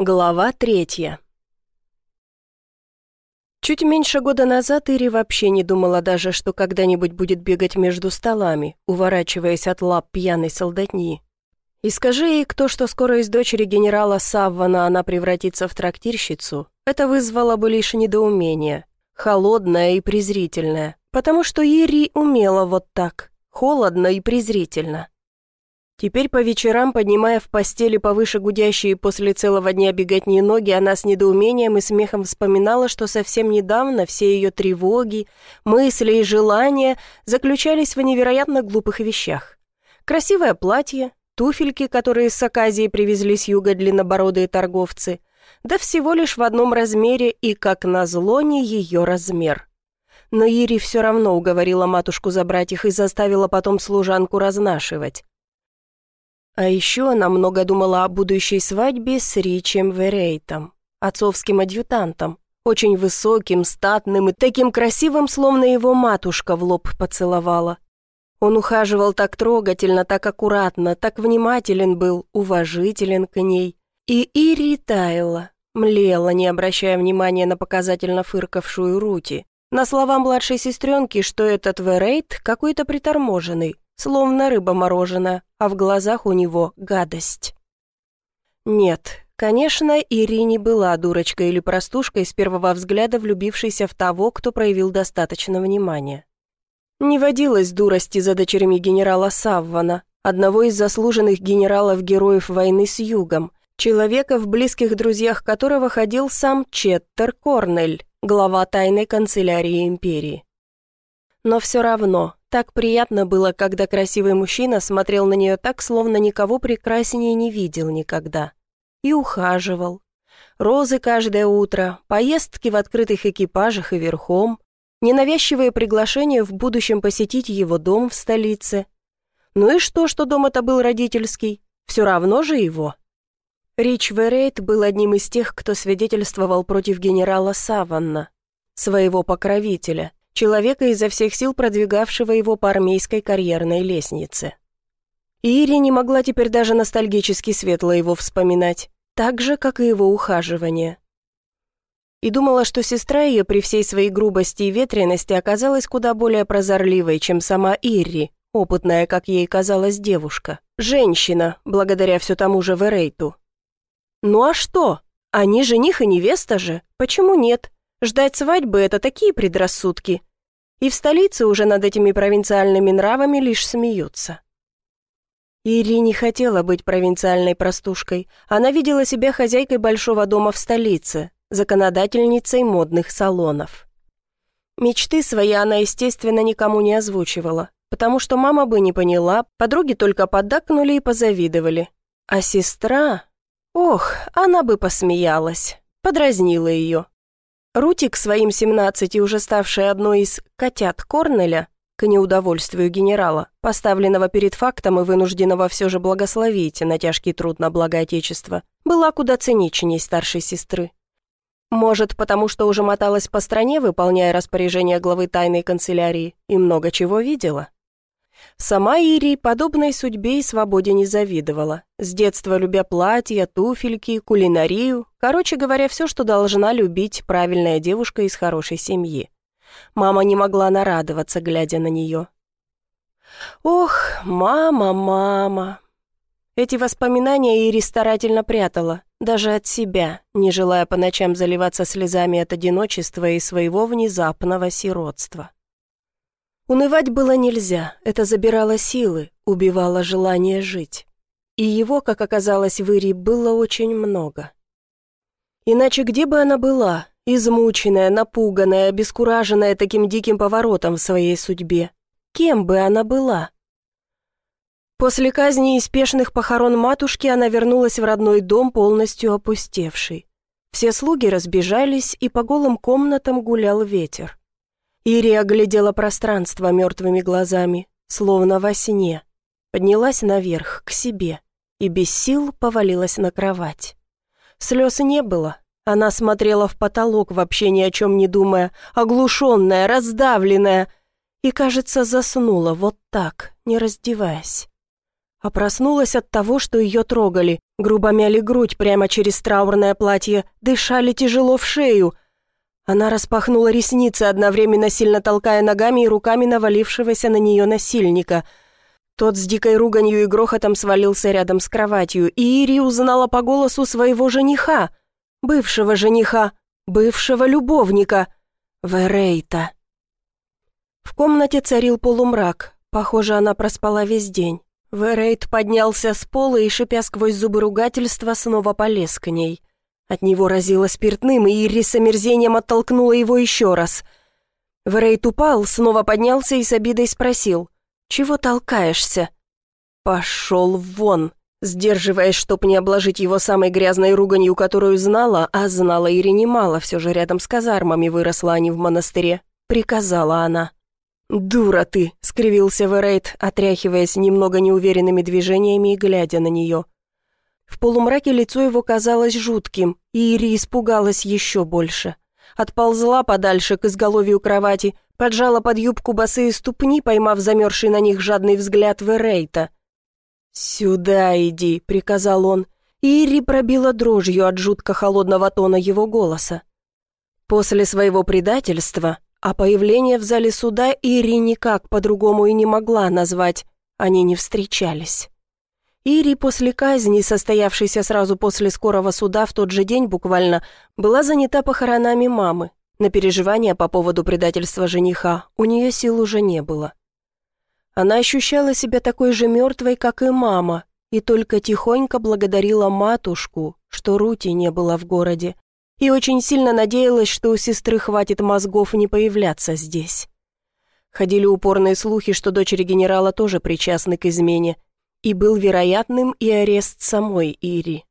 Глава третья Чуть меньше года назад Ири вообще не думала даже, что когда-нибудь будет бегать между столами, уворачиваясь от лап пьяной солдатни. И скажи ей кто, что скоро из дочери генерала Саввана она превратится в трактирщицу, это вызвало бы лишь недоумение, холодное и презрительное, потому что Ири умела вот так, холодно и презрительно. Теперь по вечерам, поднимая в постели повыше гудящие после целого дня беготни ноги, она с недоумением и смехом вспоминала, что совсем недавно все ее тревоги, мысли и желания заключались в невероятно глупых вещах. Красивое платье, туфельки, которые с Аказии привезли с юга длиннобородые торговцы, да всего лишь в одном размере и, как назло, не ее размер. Но Ири все равно уговорила матушку забрать их и заставила потом служанку разнашивать. А еще она много думала о будущей свадьбе с Ричем Верейтом, отцовским адъютантом, очень высоким, статным и таким красивым, словно его матушка в лоб поцеловала. Он ухаживал так трогательно, так аккуратно, так внимателен был, уважителен к ней. И Ири таяла, млела, не обращая внимания на показательно фыркавшую Рути, на слова младшей сестренки, что этот Верейт какой-то приторможенный, словно рыба мороженая, а в глазах у него гадость. Нет, конечно, Ирине была дурочкой или простушкой с первого взгляда влюбившейся в того, кто проявил достаточно внимания. Не водилось дурости за дочерями генерала Саввана, одного из заслуженных генералов-героев войны с Югом, человека, в близких друзьях которого ходил сам Четтер Корнель, глава тайной канцелярии империи. Но все равно, так приятно было, когда красивый мужчина смотрел на нее так, словно никого прекраснее не видел никогда. И ухаживал. Розы каждое утро, поездки в открытых экипажах и верхом, ненавязчивые приглашения в будущем посетить его дом в столице. Ну и что, что дом это был родительский? Все равно же его. Рич Верейт был одним из тех, кто свидетельствовал против генерала Саванна, своего покровителя, человека изо всех сил продвигавшего его по армейской карьерной лестнице. Ири не могла теперь даже ностальгически светло его вспоминать, так же, как и его ухаживание. И думала, что сестра ее при всей своей грубости и ветрености оказалась куда более прозорливой, чем сама Ирри, опытная, как ей казалась, девушка. Женщина, благодаря все тому же Верейту. Ну а что? Они жених и невеста же, почему нет? Ждать свадьбы – это такие предрассудки. И в столице уже над этими провинциальными нравами лишь смеются. Ири не хотела быть провинциальной простушкой. Она видела себя хозяйкой большого дома в столице, законодательницей модных салонов. Мечты свои она, естественно, никому не озвучивала, потому что мама бы не поняла, подруги только поддакнули и позавидовали. А сестра... Ох, она бы посмеялась, подразнила ее. Рути к своим семнадцати, уже ставшая одной из «котят Корнеля», к неудовольствию генерала, поставленного перед фактом и вынужденного все же благословить на тяжкий труд на благо Отечества, была куда циничней старшей сестры. Может, потому что уже моталась по стране, выполняя распоряжения главы тайной канцелярии, и много чего видела. Сама Ирий подобной судьбе и свободе не завидовала, с детства любя платья, туфельки, кулинарию, короче говоря, все, что должна любить правильная девушка из хорошей семьи. Мама не могла нарадоваться, глядя на нее. «Ох, мама, мама!» Эти воспоминания Ири старательно прятала, даже от себя, не желая по ночам заливаться слезами от одиночества и своего внезапного сиротства. Унывать было нельзя, это забирало силы, убивало желание жить. И его, как оказалось в Ири, было очень много. Иначе где бы она была, измученная, напуганная, обескураженная таким диким поворотом в своей судьбе? Кем бы она была? После казни и спешных похорон матушки она вернулась в родной дом, полностью опустевший. Все слуги разбежались, и по голым комнатам гулял ветер. Ирия оглядела пространство мертвыми глазами, словно во сне. Поднялась наверх, к себе, и без сил повалилась на кровать. Слез не было. Она смотрела в потолок, вообще ни о чем не думая, оглушенная, раздавленная, и, кажется, заснула вот так, не раздеваясь. а проснулась от того, что ее трогали, грубо мяли грудь прямо через траурное платье, дышали тяжело в шею. Она распахнула ресницы, одновременно сильно толкая ногами и руками навалившегося на нее насильника. Тот с дикой руганью и грохотом свалился рядом с кроватью, и Ири узнала по голосу своего жениха, бывшего жениха, бывшего любовника, Верейта. В комнате царил полумрак, похоже, она проспала весь день. Верейт поднялся с пола и, шипя сквозь зубы ругательства, снова полез к ней. От него разило спиртным, и Ири с омерзением оттолкнула его еще раз. Верейт упал, снова поднялся и с обидой спросил, «Чего толкаешься?» «Пошел вон!» Сдерживаясь, чтоб не обложить его самой грязной руганью, которую знала, а знала Ири немало, все же рядом с казармами выросла они в монастыре, приказала она. «Дура ты!» — скривился Верейт, отряхиваясь немного неуверенными движениями и глядя на нее. В полумраке лицо его казалось жутким, и Ири испугалась еще больше. Отползла подальше к изголовью кровати, поджала под юбку босые ступни, поймав замерзший на них жадный взгляд Верейта. «Сюда иди», — приказал он, Ири пробила дрожью от жутко холодного тона его голоса. После своего предательства а появление в зале суда Ири никак по-другому и не могла назвать. Они не встречались. Ири после казни, состоявшейся сразу после скорого суда в тот же день буквально, была занята похоронами мамы. На переживания по поводу предательства жениха у нее сил уже не было. Она ощущала себя такой же мертвой, как и мама, и только тихонько благодарила матушку, что Рути не было в городе, и очень сильно надеялась, что у сестры хватит мозгов не появляться здесь. Ходили упорные слухи, что дочери генерала тоже причастны к измене, и был вероятным и арест самой Ири.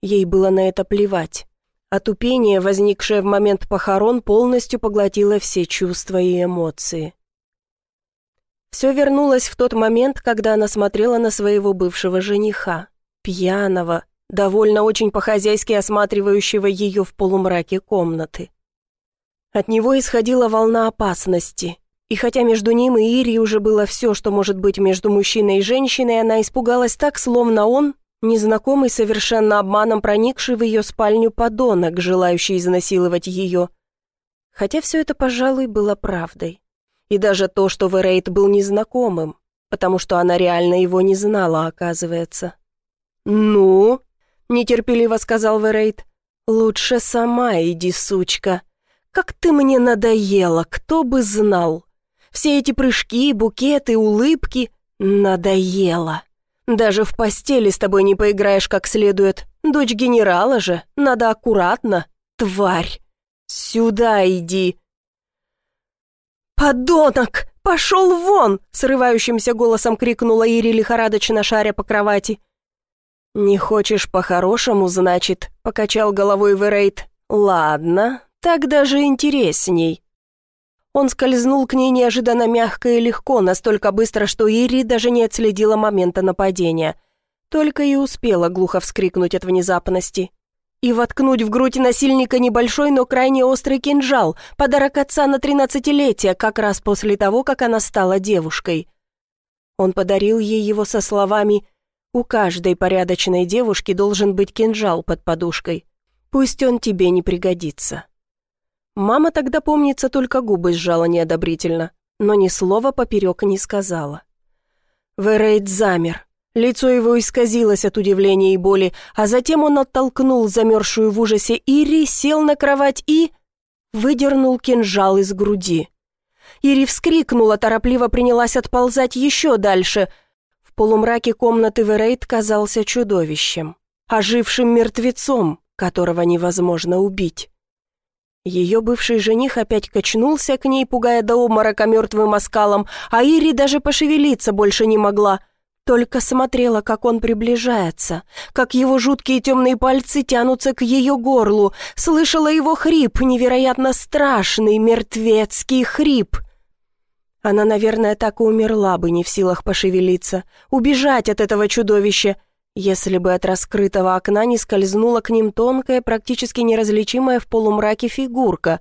Ей было на это плевать. Отупение, возникшее в момент похорон, полностью поглотило все чувства и эмоции. Все вернулось в тот момент, когда она смотрела на своего бывшего жениха, пьяного, довольно очень по-хозяйски осматривающего ее в полумраке комнаты. От него исходила волна опасности, и хотя между ним и Ири уже было все, что может быть между мужчиной и женщиной, она испугалась так, словно он, незнакомый совершенно обманом проникший в ее спальню подонок, желающий изнасиловать ее. Хотя все это, пожалуй, было правдой. И даже то, что Верейт был незнакомым, потому что она реально его не знала, оказывается. «Ну?» нетерпеливо сказал Верейт. «Лучше сама иди, сучка. Как ты мне надоела, кто бы знал. Все эти прыжки, букеты, улыбки — надоело. Даже в постели с тобой не поиграешь как следует. Дочь генерала же, надо аккуратно, тварь. Сюда иди». «Подонок! Пошел вон!» — срывающимся голосом крикнула Ири, лихорадочно шаря по кровати. «Не хочешь по-хорошему, значит?» — покачал головой Верейт. «Ладно, так даже интересней». Он скользнул к ней неожиданно мягко и легко, настолько быстро, что Ири даже не отследила момента нападения. Только и успела глухо вскрикнуть от внезапности. И воткнуть в грудь насильника небольшой, но крайне острый кинжал, подарок отца на тринадцатилетие, как раз после того, как она стала девушкой. Он подарил ей его со словами у каждой порядочной девушки должен быть кинжал под подушкой. Пусть он тебе не пригодится. Мама тогда, помнится, только губы сжала неодобрительно, но ни слова поперек не сказала. Верейд замер. Лицо его исказилось от удивления и боли, а затем он оттолкнул замерзшую в ужасе Ири, сел на кровать и... выдернул кинжал из груди. Ири вскрикнула, торопливо принялась отползать еще дальше — полумраке комнаты Верейт казался чудовищем, ожившим мертвецом, которого невозможно убить. Ее бывший жених опять качнулся к ней, пугая до обморока мертвым оскалом, а Ири даже пошевелиться больше не могла, только смотрела, как он приближается, как его жуткие темные пальцы тянутся к ее горлу, слышала его хрип, невероятно страшный, мертвецкий хрип — она, наверное, так и умерла бы, не в силах пошевелиться, убежать от этого чудовища, если бы от раскрытого окна не скользнула к ним тонкая, практически неразличимая в полумраке фигурка.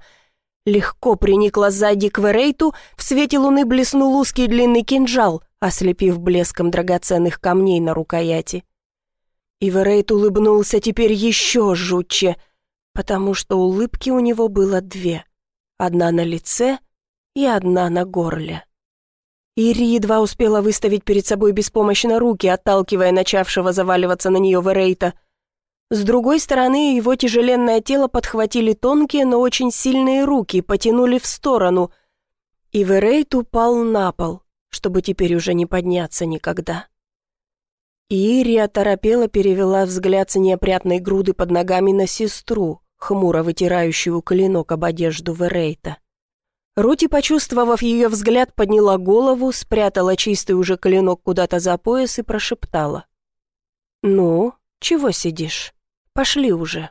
Легко приникла сзади к Верейту, в свете луны блеснул узкий длинный кинжал, ослепив блеском драгоценных камней на рукояти. Иверейт улыбнулся теперь еще жутче, потому что улыбки у него было две. Одна на лице и одна на горле. Ири едва успела выставить перед собой беспомощно руки, отталкивая начавшего заваливаться на нее Верейта. С другой стороны, его тяжеленное тело подхватили тонкие, но очень сильные руки, потянули в сторону, и Верейт упал на пол, чтобы теперь уже не подняться никогда. Ири оторопела перевела взгляд с неопрятной груды под ногами на сестру, хмуро вытирающую клинок об одежду Верейта. Рути, почувствовав ее взгляд, подняла голову, спрятала чистый уже клинок куда-то за пояс и прошептала. «Ну, чего сидишь? Пошли уже».